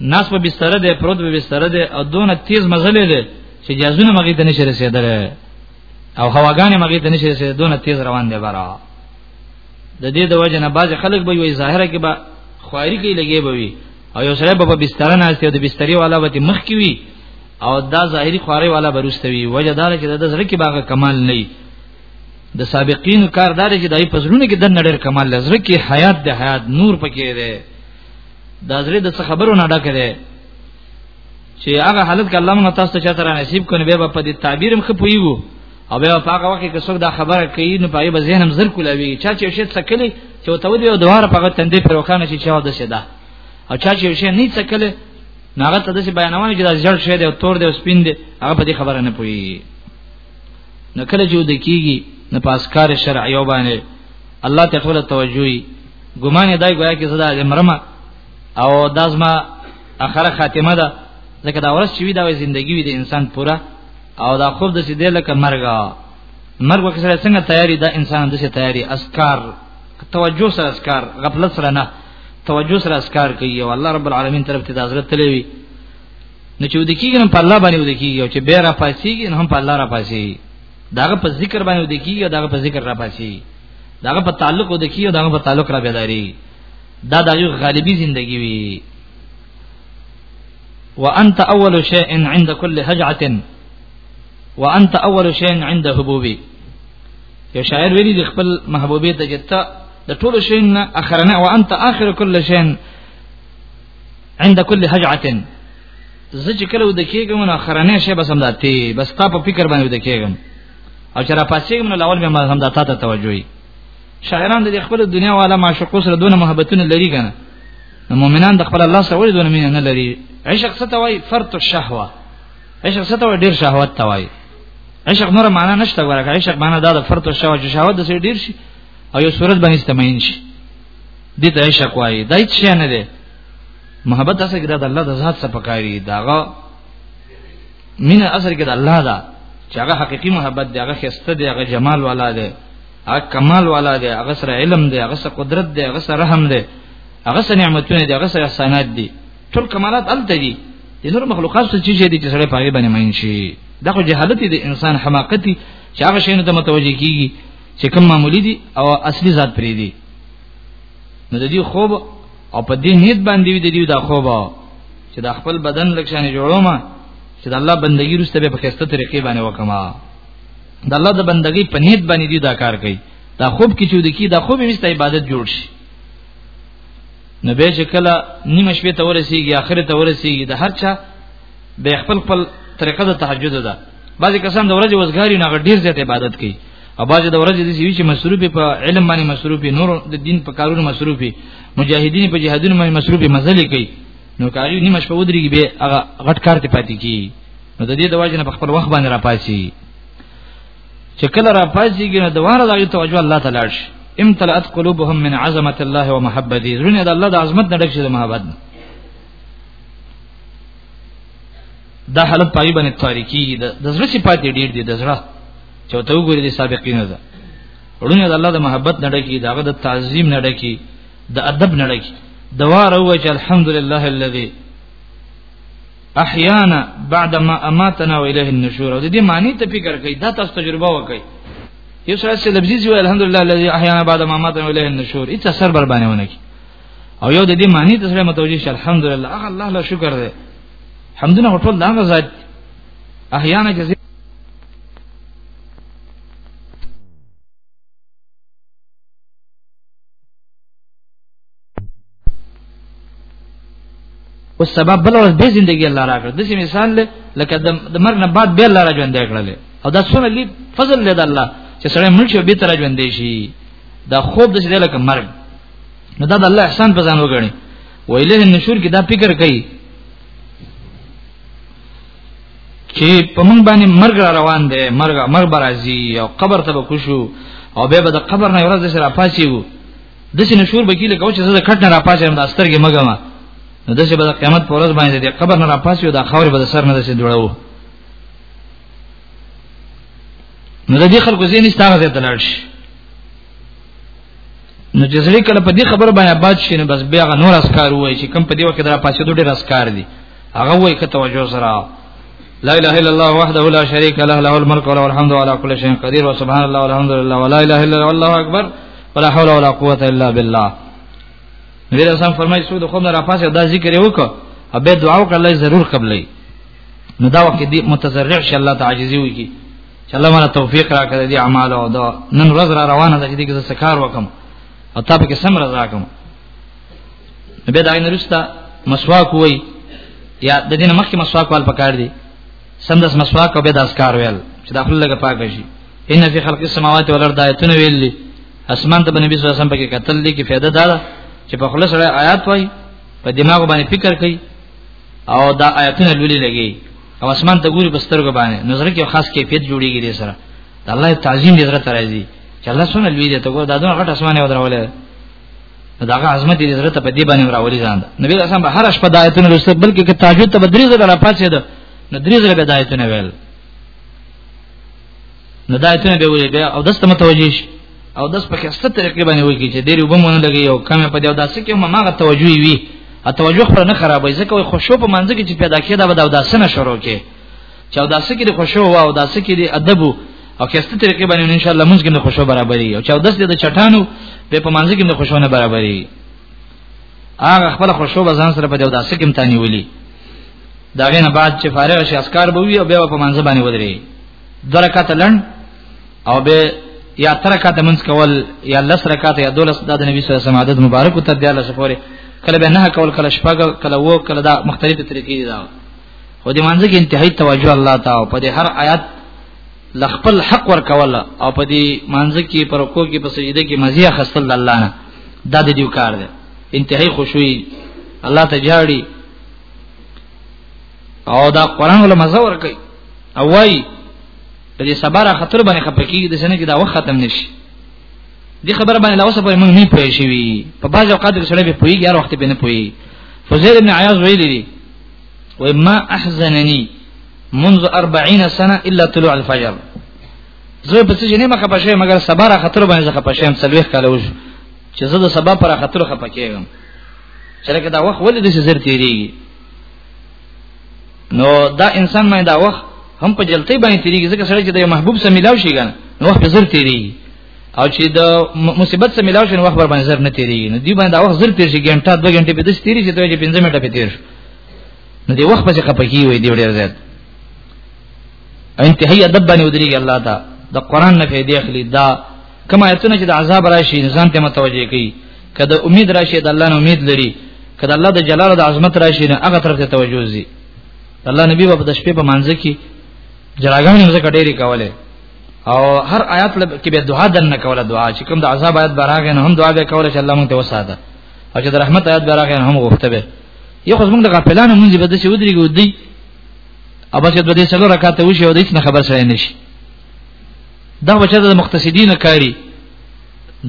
ناس په بستر ده پروت په بستر ده او دون تیز مزلې ده چې جازونه مګې ته نشي رسیدل او هواګانې مګې ته نشي رسیدل دون تیز روان دي بره د دې د وجه نه باز خلک به وي ظاهره کې به خواري کې لګي به وي او یو سره به بستر نه استي د بستري والا به مخ کې وي او دا ظاهري خواري والا برستوي وجه دار چې د زړه کې باغه کمال نه د سابقین کار دار چې دای په زړونو کې د نړیر کمال لزر کې حیات د حیات نور پکې دی د زړه د خبرو نه ډکه دی چې هغه حالت کې الله مون تاسو ته چاته نصیب کړي به په دې تعبیرم خپویو او بیا په هغه وخت کې څوک دا خبره کوي نو پای به ذهنم زر کولاوي چا چې شي څکلې چې وته ودی او دواره په هغه تندې پر وکانه چې چا ده سیدا او چا چې شي نه څکلې ناغه ته د بیانونه کې دا ځړ شه دی او تور دی او سپین دی هغه په دې خبره نه پوي نو کله چې د کیږي نه پاسکار شرع یو باندې الله ته ټول توجهي ګمان دای ګویا کې زدا د مرمه او دازما اخره خاتمه ده ځکه دا ورځ چې وی دا وی ژوندۍ وی د انسان پوره او دا خوب د سیدې لکه مرګ مرګ وکړي سره څنګه تیاری دا انسان د سې تیاری اسکار توجه سره اسکار غفلت سره نه توجه سره اسکار کوي او الله رب العالمین طرف ته د حضرت تلوي نو چې ودکیږي نو په الله باندې ودکیږي او چې بیا را پاسيږي نو هم په الله را پاسيږي داغه په ذکر باندې ودکیږي او داغه په ذکر را پاسيږي داغه په تعلق ودکیږي او داغه په تعلق را بیداري دا د یو غالبي زندگی وي وانت اول شيء عند كل هجعه وانت اول شيء عند حبوبي یو شاعر ویلي د خپل محبوبې ته جته د ټولو شین اخرنه وانت اخر كل شيء عند كل هجعه زه چې کله ود کېږم نو خرانه شي بس همدا تی بس تا په فکر باندې ود کېږم او چې را پاسېږم نو لاول مې همدا تا ته توجه وي شاعران د خپل دنیا والا معشوق سره دونه محبتونه لري کنه مؤمنان د خپل الله سره ولې دونه مینه نه لري عشق څه ته وایي فرط الشهوه عشق څه ته وایي ډیر شهوت ته وایي عشق نور معنا نشته ورکه عشق معنا دا د فرط الشهوه چې شهوت د سې ډیر شي او یو صورت باندې استمعین شي دې ته عشق وایي دا هیڅ شی نه دی محبت داسې کې د الله د ذات څخه پکاري داغه مینه اثر کې د الله دا چې هغه حقيقي محبت دی هغه خسته دی هغه جمال والا دی هغه کمال والا دی هغه سره علم دی هغه سره قدرت دی هغه سره رحم دی هغه سره نعمتونه دی هغه سره احسانات دی ټول کمالات الته دي د نور مخلوقات څه چیز دي چې سره پاګې باندې ماین شي دا خو جهالت دی انسان حماقت چې هغه شی نه متوجي کیږي چې کوم معمولی دي او اصلي ذات پرې دي نو د دې خوب او په دې نیت باندې وي د دې دا خوب چې د خپل بدن لکشان جوړوم چې د الله بندگی روسته به په خسته طریقې باندې وکما د الله د بندگی په نیت باندې دي دا کار کوي دا خوب کې چې د کی دا خوب مست عبادت جوړ شي نو به چې کله نیمه شپه ته ورسیږي اخر ته ورسیږي د هر چا به خپل خپل طریقه د تهجد ده بعضی کسان د ورځې وزګاری نه ډیر زیات عبادت کوي او بعضی د ورځې د سوي چې مصروف په علم باندې مصروف نور د دین په کارونو مصروف مجاهدین په جهادونو باندې مصروف مزل کوي نو کاری نیمه شپه ودرېږي به هغه غټ کار ته پاتې کی نو د دې د واجب نه په خپل وخت باندې را پاسي چې کله را پاسيږي نو دواره دغه توجه الله تعالی شي امتلأت قلوبهم من عظمت الله ومحبته زړه د الله د عظمت نه ډک شي د محبت نه دا حالت پای باندې تاریکی د زړه صفات ډیر دي د زړه چې ته وګورې د سابقین ده ورونه د الله د محبت نه ډکی داغه د تعظیم نه ډکی د ادب نه ډکی دواره وای چې الحمدلله الذي احیانا بعد ما اماتنا و الیه النشور د دې معنی ته فکر کړئ دا تاسو تجربه وکړئ یو سره چې لفظي چې الحمدلله الذي احیانا بعد ما اماتنا و الیه النشور هیڅ اثر بر باندې ونه کی او یو د دې معنی ته سره متوجي شي الحمدلله هغه الله له شکر دی حمدونه ټول دا غزاد احیانا چې او سبب بل ورځ به ژوندۍ الله راکړ د دې مثال لکه د مرګ نه بعد به الله را ژوندۍ کړل او دا څونه لوی فضل دی د الله چې سره مړ شي به تر ژوندۍ شي دا خوب د دې لکه مرګ نو دا د الله احسان په ځان وګڼي ویله نشور کې دا فکر کوي چې په مونږ باندې مرګ را روان دی مرګ مرګ برازي او قبر ته به کوشو او به به د قبر نه ورځ سره پاسیو د سې نشور بکی له کوچ زده کټ نه را پاسې هم د استرګې مګم نو د سې به قیامت پر ورځ باندې د قبر نه را پاسې او د خاورې به سر نه د سې جوړاو نو د دې خلکو زین استغه زه تلل شي نو چې زړه کله په دې خبر باندې باد شي نو بس بیا غ نور اسکار وای چې کم په دې وخت را پاسې دوه ډېر اسکار دي هغه وای کته وجو سره لا اله الا الله وحده لا شريك له له الملك وله الحمد على كل شيء قدير وسبحان الله والحمد لله ولا اله الا الله اكبر ولا حول ولا قوت الا بالله نبی رسول الله فرمایي سود خو نه راپاسه دا ذکر یو کو ابه دعا وکړه ضرور قبلې نو دا وخت دې متضرع شي الله تعجزي وي کی چې الله مله توفیق راکړي دې اعمال او دا نن ورځ را روانه ده چې دې څه کار وکم او تا به کې سم رضا کوم نبی دا نه رستا مسواک وای یا د دې مخکې مسواک وال پکار دي سم داس مسواک او به داس کار ویل چې داخله لګه پاک شي ان فی خلق السماوات والارض آیتونه ویلي اسمان ته نبی صلی الله علیه وسلم پکې قتل دي کې فائدہ ده چې په خلص سره آیات وای په دماغ باندې فکر کوي او دا آیتونه لولي لګي او اسمان ته ګوري بسترګ باندې نظر کې خاص کیفیت جوړیږي دې سره د الله تعظیم دې سره ترازی چې الله سونه لوی دې ته ګور دا دغه غټ اسمانه ودرولې داغه عظمت دې زړه ته په دې باندې راولي ځان نبی رسول الله هر شپه د آیتونو لوستل بلکې که تهجد ته بدري زړه را پاتې ده نو درې زړه د آیتونو ویل نو دا ایتونه به وي بیا او دسته متوجي شي او داس په کسته طریقې باندې وږي چې ډېر وبمونه لګي او کمه په دې او داسې کې ما ماغه توجه وي ا توجه پر نه خرابې ځکه وي خوشو په منځ کې چې پیدا کېدا به دا داسې نه شروع کې چې او داسې کې خوشو او او داسې کې ادب او کسته طریقې باندې ان شاء الله موږ کې خوشو برابرې او چې او داس دې د چټانو به په منځ کې خوشو نه برابرې هغه خپل خوشو بزان سره په دې او داسې کې امتحان ولي دا غینه بعد چې فارغ شي اسکار به وي او بیا په منځ باندې ودري درکات لن او به یا ترکات منځ کول یا لس رکات یا دولس د نبی صلی الله علیه وسلم عادت مبارک ته دی الله سپوره کله به نه کول کله شپږ کله وو کله دا مختلفه طریقې دي دا خو دې منځ کې انتهایی توجه الله تعالی په دې هر آیات لخپل حق ور کول او په دې منځ کې پر کو کې په سجده کې مزیه خصل الله نه دا دې کار دی انتهایی خوشوي الله ته جاړي او دا قران ولا مزه ور کوي او وای په دې صبره خطر باندې خپکی د سنه کې دا وخت ختم نشي دې خبره باندې لاوسه په موږ نه پوي شي په باز اوقات کې سره به پوي یار وخت به نه پوي فزيد بن عياض ویلي وای ما احزنني منذ 40 سنه الا طلوع الفجر زه په څه جنې مخه پښې مګر صبر خطر باندې ځخه پښې هم څلويخ کاله وشو چې زه د سبا پر خاطر خپه کېږم چې لکه دا وخت ولې د زر تیریږي نو دا انسان مې دا وخت هم په جلتۍ باندې تیریږي ځکه سره چې د محبوب سره ملاو شي ګان نو وخت زر تیریږي او چې د مصیبت سره ملاو شي نو وخت باندې زر نه تیریږي نو دی باندې دا وخت زر تیر شي ګنټه 2 غنټه په دې تیری چې دوی 15 منټه په تیر نو دی وخت پسې خپکی وي دی ډیر زیات انتهایی ادب باندې ودریږي الله تعالی د قران نه فائدې اخلي دا کوم آیتونه چې د عذاب راشي ځان ته متوجه کوي کله امید راشي د الله نه امید لري کله الله د جلال او د عظمت راشي نه هغه طرف ته توجه زی الله نبی په د شپې په منځ کې جراګانې زکه ډېری کوله او هر آیات کې به دعا درنه کوله دعا چې کوم د عذاب آیات براغه نه هم دعا به کوله چې الله مونږ ته وساته او چې د رحمت آیات براغه نه هم غوښته به یو خو موږ د غفلانو مونږ به د څه ودرېګو دی او بس د دې سلو رکعات وشي او د هیڅ نه خبر سره نشي دا بچا د مختصدین کاری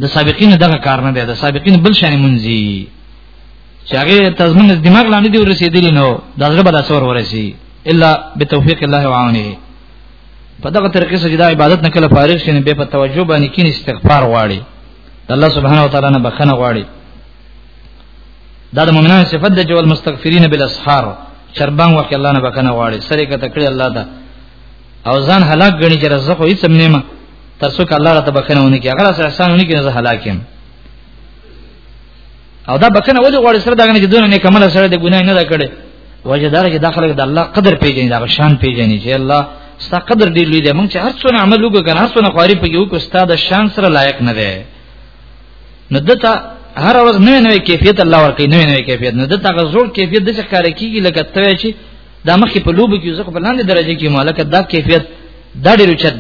د سابقین دغه کار نه دی د سابقین بل شان منځي چې هغه تضمن دماغ لاندې دی ورسېدلی نو د زړه بل اثر ورسي الا بتوفیق الله وعونه په دغه طریقې سره د عبادت نه کله فارغ شین به په توجه باندې کین استغفار غواړي الله سبحانه وتعالى نه بخنه غواړي دا د مؤمنانو صفت ده چې ول مستغفرین بالاسحار شربان وکي الله نه بخنه غواړي سره کته کړی الله ته او ځان هلاک غني چې رزق خو هیڅ نه ما تر څو الله را تبخنه ونه کی هغه سره احسان ونه کی زه هلاک یم او دا بکنه ولې غوړ سره داګه چې دونه نه کمل سره د ګناه نه دا کړي وجه دار چې داخله د الله قدر پیژني دا شان پیژني چې الله ستا قدر دی لوی دی مونږ چې هر څونه عمل وکړو کنه هر څونه خواري پکې وکړو ستا د شان سره لایق نه دی نو دته هر ورځ نوې نوې کیفیت الله ورکړي نوې نوې کیفیت نو دته غزور کیفیت د څه کار کیږي لکه ته چې دا مخکې په لوب کې زکه په لاندې درجه کې مالک دا کیفیت دا ډیر چد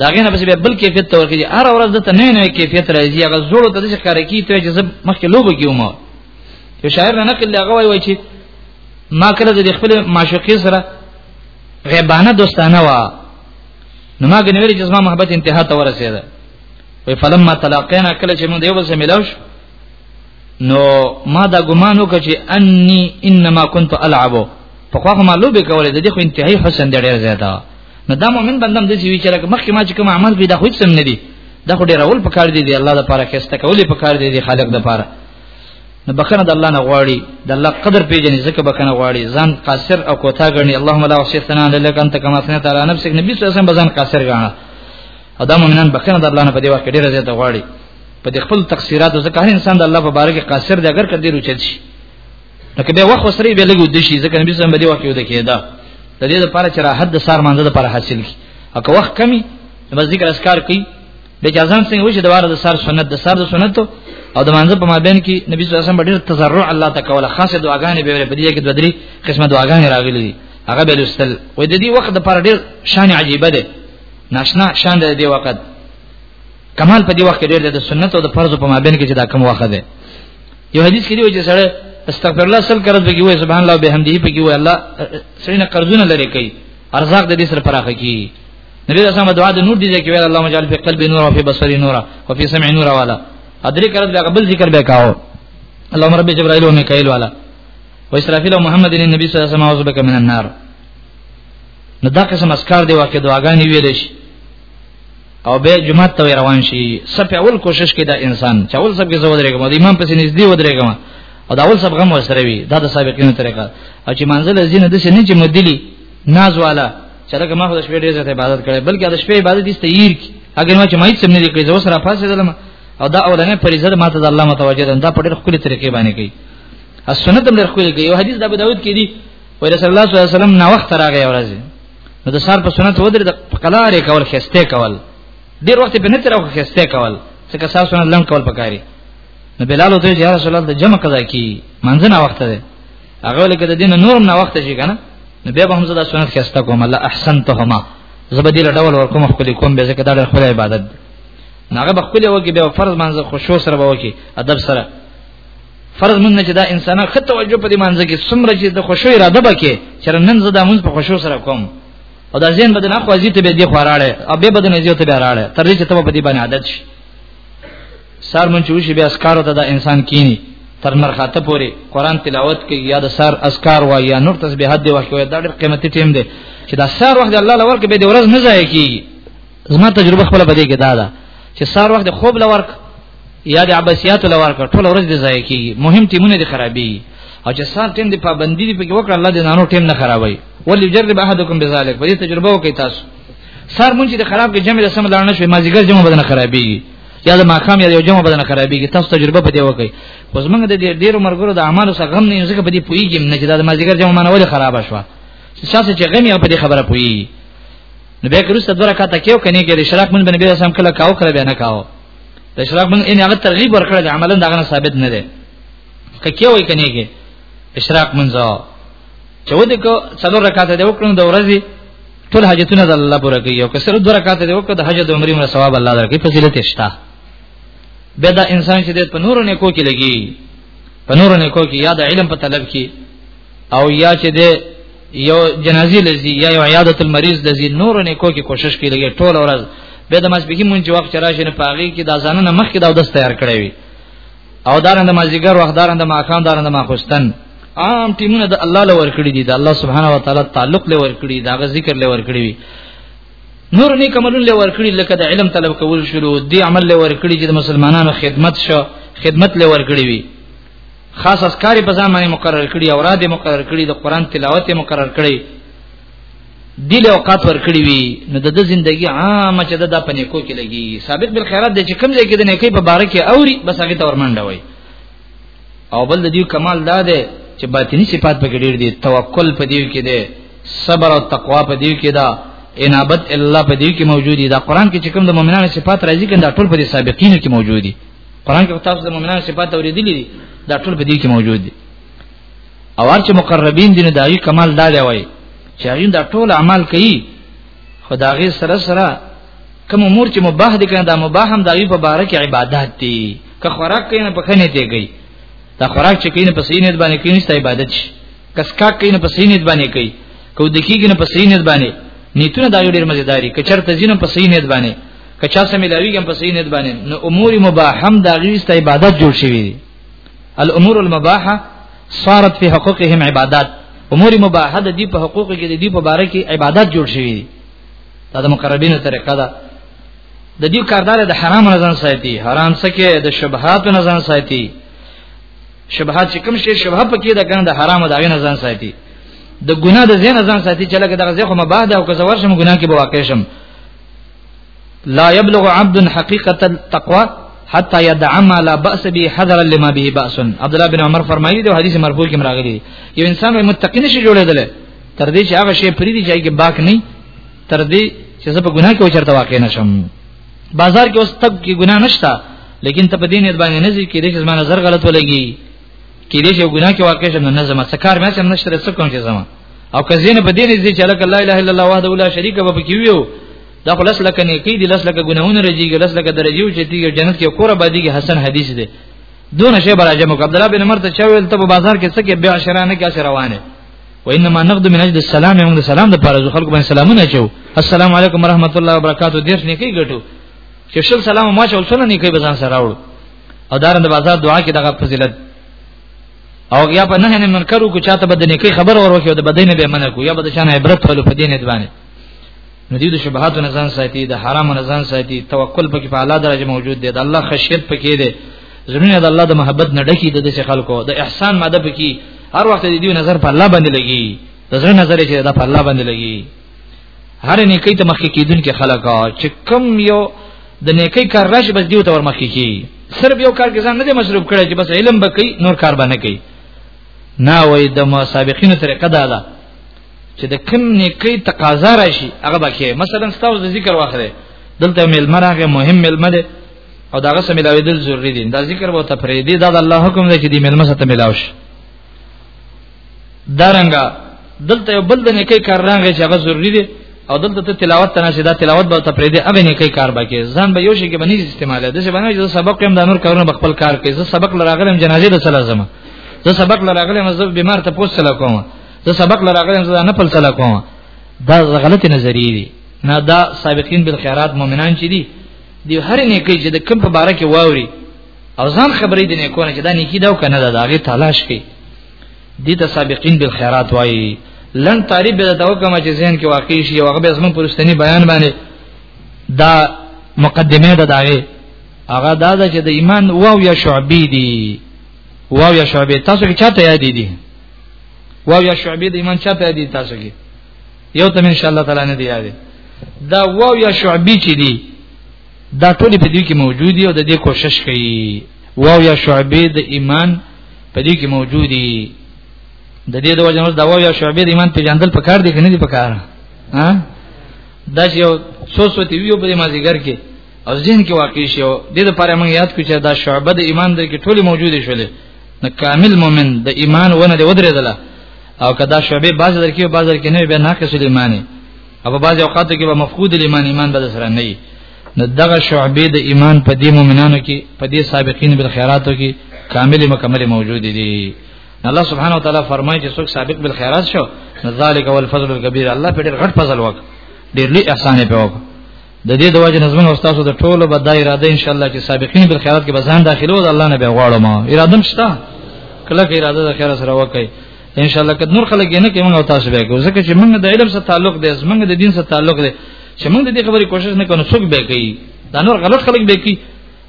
دا غینه پس به بل کیفیت تور کې هر ورځ د ته نه نه کیفیت راځي هغه زوړ ته د ښکار کې ته جذب مخکې لوب کې ومه یو شاعر نه نقل هغه وایي چې ما کله د خپل معشوقې سره غیبانه دوستانه وا نو ما غنویل چې زما محبت انتها ته ورسېده وی فلما تلاقینا کله چې موږ یو بل سره ملاو شو نو ما دا ګمان وکړ چې انی انما كنت العب په خو ما لوبه کوله د دې خو انتهایی حسن دی ډیر زیاته نو دا مؤمن بندم د دې وی چې لکه مخکې ما چې کوم عمل به دا خو سم نه دی دا خو ډیر اول په کار دی دی الله د پاره کېسته کولې په کار دی دی خالق د پاره نو بخنه د الله نه غواړي د الله قدر پیژني ځکه بخنه غواړي ځان قاصر او کوتا غني اللهم لا وصف ثنا لك انت كما ثنيت على نفسك نبی صلی الله علیه وسلم ځان قاصر غاڼه او دا مؤمنان بخنه د الله نه په دی وخت کې ډیره زیاته غواړي په دې خپل تقصیرات ځکه هر انسان د الله په باره کې قاصر دی اگر کړي روچت شي نو کله وخت وسري به لګو دشي ځکه نبی صلی الله علیه وسلم دی کېدا د دې لپاره چې راحت د سار مانزه لپاره حاصل کی او که وخت کمی بس ذکر اسکار کوي د جزام څنګه وشي د واره د سار سنت د سار د سنت او د مانزه په مابین کې نبی صلی الله علیه وسلم ډېر تضرع الله تکوله خاصه دعاګانې به په دې کې د درې قسمه دعاګانې راغلي هغه به لستل وې د دې وخت لپاره ډېر شان عجیب ده ناشنا شان د دې وخت کمال په دې وخت کې ډېر د سنت او د فرض په مابین کې چې دا کم وخت دی یو حدیث کې دی چې سره استغفر الله سل قرض به کوي سبحان الله بحمده به کوي الله سینه قرضونه لري کوي ارزاق د دې سره پراخه کی نبی رسول الله دعا د نور دي چې ویل اللهم اجعل في قلبي نور وفي بصري نور وفي سمعي نور والا ادري قرض به قبل ذکر به کاو اللهم رب جبرائيل وميكائيل والا واسرافيل ومحمد النبي صلى الله عليه وسلم اعوذ بك من النار نو دا قسم اسکار دی واکه دعاګانې ویل شي او به جمعه ته روان شي سپه اول کوشش کې دا انسان چې اول سب کې زو درېګم د امام پسې نږدې و درېګم او دا اول سب غم وسره وي دا د سابقینو طریقه او چې منزل زینه د سنې چې مدلی ناز والا چې دا ما خو د شپې ډېر زیات عبادت کړې بلکې د شپې عبادت دې تیر کی اگر ما چې مې سم نه لیکې زو سره پاسې دلم او دا اولنې فریضه ما ته د الله متوجه ده دا په ډېر خپل طریقې باندې کوي السنت هم ډېر خپل کوي او حدیث د ابو داود کې دی وې رسول الله صلی الله علیه وسلم نو وخت راغی ورځ نو د سار په سنت ودرې د قلارې کول خسته کول ډیر وخت په نتر او خسته کول څکه سار سنت لم کول پکاري نو بلال ته یا رسول الله د جمع قضا کی منځ نه وخت ده هغه لکه د دین نورم نه وخت شي کنه نو به هم زړه سنت خسته کوم الله احسنتهما زبدی له ډول ورکوم خپل کوم به زکه دا خپل عبادت ناغه بخپل وګي به فرض منځ خوشو سره به وکي ادب سره فرض مونږ چې دا انسان خه توجه په دې مانځ کې څومره چې د خوشو اراده بکې چې نن زه دا مونږ په خوشو سره کوم او دا زین بدن اخو ازیته به دی خوراړې او به بدن ازیته به راړې تر دې چې ته په دې باندې عادت شي سار مونږ چې بیا اسکارو ته دا انسان کینی تر مرخاته پوري قران تلاوت کوي یا د سار اسکار وا یا نور تسبیحات دی وکوي دا ډېر قیمتي ټیم دی چې دا سار وخت الله لور کې به د ورځ نه ځای کیږي زما تجربه خپل بده کې دا ده چې سار وخت خوب لورک یا د عباسیات لورک ټول ورځ دې ضایع کیږي مهم ټیمونه دې خرابي او چې سار ټیم دې پابندي دې پکې وکړه الله دې نانو ټیم نه خرابوي ولې جرب احدکم بذالک په دې تجربه وکي تاسو سار مونږ دې خراب کې جمع سم لاړ نه شوي ما زیګر جمع بدن خرابي یا د ماقام یا یو جمع بدن خرابيږي تاسو تجربه پدې وکي اوس موږ د ډیرو مرګرو د اعمالو څخه غم نه ځکه پدې پويږم نه چې دا د مازیګر جمع مانول خراب شوه چې شاسه چې غم یا پدې خبره پوي نو بیا ګروس د برکات کېو کني کې د اشراق مونږ باندې بیا سم کله کاو کړ بیا نه کاو د اشراق مونږ ان هغه ترغیب ورکړ د عملا دا غنه ثابت نه دی که کېو کني کې اشراق مونږ چې ودی کو څلور رکعات دی وکړو د ورځې ټول حاجتونه د الله پوره کوي او که سره دوه رکعات دی وکړو د حج د عمرې مر ثواب الله درکې فضیلت شته به دا انسان چې د پنورو نه کو کې لګي پنورو نه کو کې یا د علم په طلب کې او یا چې د یو جنازي لذي یا یو عیادت المریض لذي نور نه کو کې کوشش کیږي ټول ورځ به د مسبګي مونږ وخت راشي نه پاغي کې د ځانونه مخ کې دا د تیار کړی وي او دارند مازیګر وخت دارند ماخام دارند ماخستن عام ټیمونه د الله لور کړی دي د الله سبحانه و تعالی تعلق لور کړی دا غ ذکر لور کړی وي نور نیک عملونه لور کړی لکه د علم طلب کول شروع دی عمل لور کړی چې د مسلمانانو خدمت شو خدمت لور کړی وي خاص اسکاری په ځان باندې مقرر کړي او را دې مقرر کړي د قران تلاوت مقرر کړي دی له اوقات ور کړی وي نو د ژوندۍ عامه چې د پنې کو کې لګي ثابت بل خیرات د چې کم ځای کې د نیکی په باره کې اوري بس هغه تور منډه وي او بل د دې کمال دا ده چې باطینی صفات په ډیر دي توکل په دې کې ده صبر او تقوا په دې کې ده انابت الله په دې کې موجود دي دا قران کې چې کوم د مؤمنانو صفات راځي کنده ټول په دې سابقینو کې موجود دي قران کې تاسو د مؤمنانو صفات اوریدلې دي دا ټول په دې کې موجود دي او هر چې مقربین دي نو دایي کمال دا دی وای چې هغه دا ټول اعمال کوي خدای سره سره کوم امور چې مباح دي کنه دا مباح هم دایي په باره کې عبادت دي که خوراک کوي نه په خنه دی گئی دا خوراک چې کینې په سینې باندې کینې ست عبادت شي کسکا کینې په سینې باندې کوي کو دکیږي نه په سینې باندې نیتونه دا یو ډیر مزیداری کچر تزینه په سینې باندې کچا سم ملاویږم په صحیح نیت باندې نو امور مباحم دا غیست عبادت جوړ شوی دی الامور المباحه صارت فی حقوقهم عبادت امور مباحه د دې په حقوق کې د دې په باره کې عبادت جوړ شوی دی دا د مقربینو طریقه ده د دې کاردار د حرام نه ځان ساتي حرام سکه د شبهات نه ځان ساتي شبهات چې کوم شی شبهه پکې د ګنده حرام د غنه ځان ساتي د ګناه د زین ځان ساتي چې لکه دغه زه خو مباح ده او که زور شم ګناه کې به واقع شم لا يبلغ عبد حقيقه التقوى حتى يدع ما لا باس به حذرا لما به باس عبد الله بن عمر فرمایلی دی حدیث مرفوع کې راغلی یو انسان متقی نشي جوړېدل تر دې چې هغه شی پری دی چې باک نه تر دې چې زه په ګناه کې وچرته واقع نشم بازار کې اوس تب کې ګناه نشتا لیکن ته په دې نیت باندې نه ځي کې دې چې زما نظر غلط ولګي کې دې یو ګناه کې واقع شم نه زما څه کار مې سم نشته څه کوم چې زما او کزینه په دې دې چې الک لا اله الا الله وحده لا شریک به پکې ویو دا خلاص لکه نه کې دې لس لکه ګناهونه رځيږي لس لکه درجه او چې دې جنت کې کوره باندې کې حسن حدیث دی دون شی براجه مو عبد الله بن عمر ته چويل ته په بازار کې څه کې بیا شرانه کې روانه و انما نقد من اجل السلام موږ سلام د پاره خلکو باندې سلامونه چو السلام علیکم ورحمت الله وبرکاتہ دیر نه کې ګټو چې شل سلام ما شول سره نه کې بزان سره راوړو او دارند بازار دعا کې دغه فضیلت او یا په نه نه منکر کو چاته بد نه کوي خبر ور وکړي د بدینه به منه کو یا بد شان عبرت ولو په دینه دوانه نو دې د شبهات نه ځان ساتي د حرام نه ځان ساتي توکل پکې په اعلی درجه موجود دی د الله خشیت پکې دی زمونه د الله د محبت نه ډکی د دې خلکو د احسان ماده پکې هر وخت دې دیو نظر په الله باندې لګي د زړه نظر چې دا په الله باندې لګي هر نیکی ته مخکې کیدون کې خلک چې کم یو د نیکی کار راشي بس دیو ته ور مخکې کی صرف یو کار کې ځان نه دی مصروف کړی چې بس علم به کوي نور کار به نه کوي نه وای د مسابقینو طریقه دا ده چې د کم نیکی تقاضا راشي هغه به کې مثلا ستاسو د ذکر واخره دلته ملمر هغه مهم ملمر دی او داغه سم ملاوي دل ضروری دي دا ذکر وو ته پرې دي دا د الله حکم دی چې دی ملمر سره ملاوي شي دارنګه دلته یو بل د نیکی کار رانغی چې هغه ضروری دی او دلته ته تلاوت ته نشي دا تلاوت به ته پرې دی هغه نیکی کار به کې ځان به یو شي کې باندې استعماله د څه باندې چې سبق هم د نور کارونه بخپل کار کوي زه سبق لراغلم جنازې د سلام زما زه سبق لراغلم زه بیمار ته پوسټ سلام کوم زه سبق لراغلم زه نه پل سلام کوم دا غلطی نظریه دي نه دا سابقین بالخيرات مؤمنان چې دي دی هر نیکی چې د کم په باره کې واوري او ځان خبرې دي نه کوونه چې دا نیکی دا کنه دا هغه تلاش کوي دي ته سابقین بالخيرات وایي لن تعریف به دا وکم چې ذهن کې واقع شي او هغه به زمون پرستنی بیان باندې دا مقدمه ده داغه هغه دا ده چې د ایمان واو یا شعبې دي واو یا شعبې تاسو کې چاته یاد دي واو یا شعبې د ایمان چاته یاد دي تاسو کې یو تم ان شاء الله تعالی نه دی یاد دا واو یا شعبې چې دي دا ټول په دې کې موجود دي او د دې کوشش کوي واو یا شعبې د ایمان په دې کې موجود دي د دې د وجه نو دا واو یا شعبې د ایمان په جندل په کار دي کنه دي په کار ها دا چې یو څو څو تی ویو په مازیګر کې او ځین کې واقع شي او د دې لپاره موږ یاد کړو چې دا شعبه د ایمان د کې ټول موجود دي شولې نو کامل مؤمن د ایمان ونه دی ودرېدله او کدا شعبې باز درکې باز درکې نه به ناقص ایمانه او په بعض اوقات کې به مفقود الایمان ایمان به سره نه وي نو دغه شعبې د ایمان په دې مؤمنانو کې په دې سابقین بل خیراتو کې کامل مکمل موجود دي الله سبحانه وتعالى فرمایي چې څوک سابق بل خیرات شو ذالک والفضل الكبير الله په ډېر غټ فضل وک ډېر لوی احسان په وک د دې د وجه نظم او تاسو د ټولو به د اراده ان شاء الله چې سابقین بل خیرات کې به ځان داخلو د الله نه به غواړو ما اراده مشته کله کې اراده د خیر سره وکړي ان شاء الله که نور خلک نه کوي موږ تاسو به کوو ځکه چې موږ د علم سره تعلق دی موږ د دین سره تعلق دی چې موږ د دې خبرې کوشش نه کوو څوک به کوي دا نور غلط خلک به کوي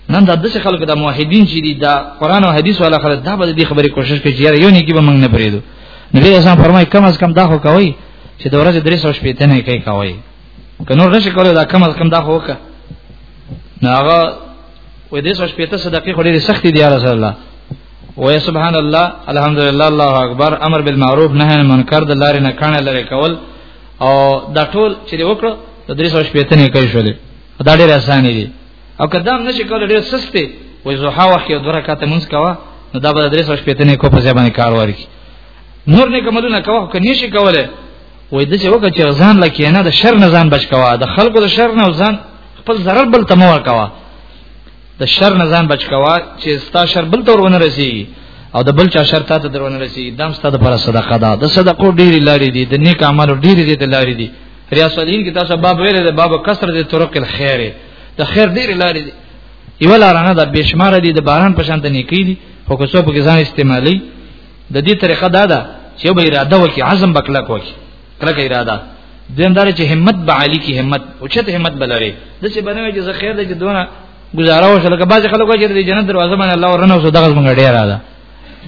نن دا دغه خلک د موحدین چې دي دا قران او حدیث والا خلک دا به د دې خبرې کوشش کوي چې یو نه کې به موږ نه پریدو نبی اسلام فرمایي کم از کم دا خو کوي چې د ورځې درې سو شپې ته نه کوي کوي که نور نشي کولای دا کم از کم دا خو وکړه نو هغه وې دې سوچ پېته صدقې خو ډېرې سختې دي رسول الله وې سبحان الله الحمدلله الله اکبر امر بالمعروف نهي عن المنکر د لارې نه کانه لري کول او دا ټول چې وکړو د درې سوچ پېته نه کوي شولې دا ډېر اسانه دي او کدام نشي کولای ډېر سستي وې زوحا وخت یو دوه رکعات مونږ کاوه نو دا به درې سوچ پېته نه کو په ځای باندې کار ورکړي نور نه کومونه کوه کني شي کوله وای د چې وکړه چې ځان لکه نه د شر نه ځان بچ کوا د خلکو د شر نه ځان خپل ضرر بل ته مور کوا د شر نه ځان بچ کوا چې ستا شر بل تور ونه رسیږي او د بل چا شر ته درونه رسیږي دام ستا د پر صدقه ده د صدقو ډیری لاري دي د نیک اعمالو ډیری دي ته لاري دي ریاض الدین کې تاسو باب ویل د باب کثر د طرق الخير د خیر ډیری لاري دي یو لارانه د بشمار دي د باران په شان ته نیکی دي فوکسو په ځان استعمالي د دې طریقه دا ده چې به اراده وکي عزم بکلا کوي کلک اراده دیندار چې همت به عالی کی همت او چې همت بلري د څه بنوي چې خیر دی چې دونه گزاره وشو لکه بعض خلکو چې د جنت دروازه باندې الله ورنه وسو دغه مونږ ډیر راځه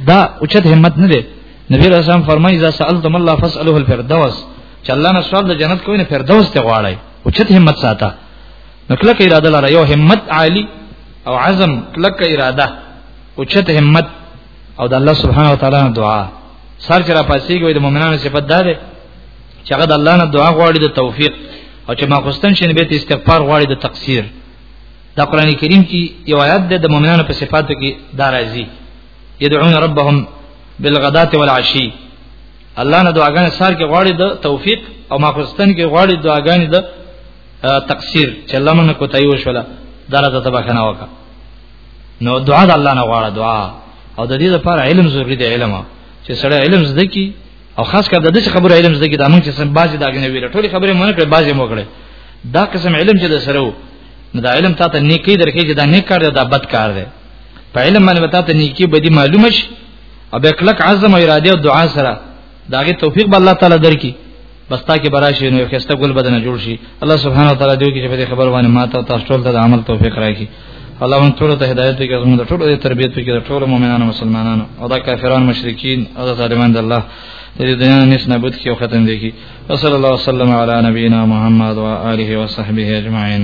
دا اوچت همت نه دی نبی رسول الله فرمایي اذا سالتم الله فاسالوه الفردوس چې الله نه سوال د جنت کوی نه فردوس ته غواړي اوچت همت ساته نو کلک اراده لاره یو همت عالی او عزم کلک اراده اوچت همت او د الله سبحانه و تعالی دعا سر چې را پاسېږي د مؤمنانو صفت ده چې هغه د الله نه دعا غواړي د توفیق او چې ماخستن شنه به استغفار غواړي د تقصیر دا قران کریم کې یو آیات ده د مؤمنانو په صفاتو کې دا راځي يدعون ربهم بالغداة والعشي الله نه دعاګانې سار کې غواړي د توفیق او ماخستن کې غواړي دعاګانې د تقصیر چې الله مونږ کوتای وشوله دا راته تبخنه وکړه نو دعا د الله نه غواړه دعا او د دې لپاره علم ضروری دی علم چې سره علم زده کی او خاص کر د دې خبره علم زده کی دا موږ چې سم بازي دا غنه ویل ټول خبره مونږ کړې بازي مو کړې دا قسم علم چې د سره وو نو دا علم تاسو نیکی درکې چې دا نیک کار دی دا بد کار دی په علم باندې تاسو نیکی بدی معلومه شي او به کلک عزم او اراده او دعا سره داغه توفیق به الله تعالی درکې بس تا کې براشي نو خسته ګل بدن جوړ شي الله سبحانه وتعالى دې کې چې په خبر باندې ماته او تاسو ټول ته د عمل توفیق راکړي الله مون ټول ته هدایت وکړي زموږ د ټولو تربیت وکړي د ټولو مؤمنانو مسلمانانو او د کافرانو مشرکین او د ظالمانو د الله دې دنیا نس نبوت کې او ختم دي کی صلی الله وسلم علی نبینا محمد و آله و صحبه اجمعین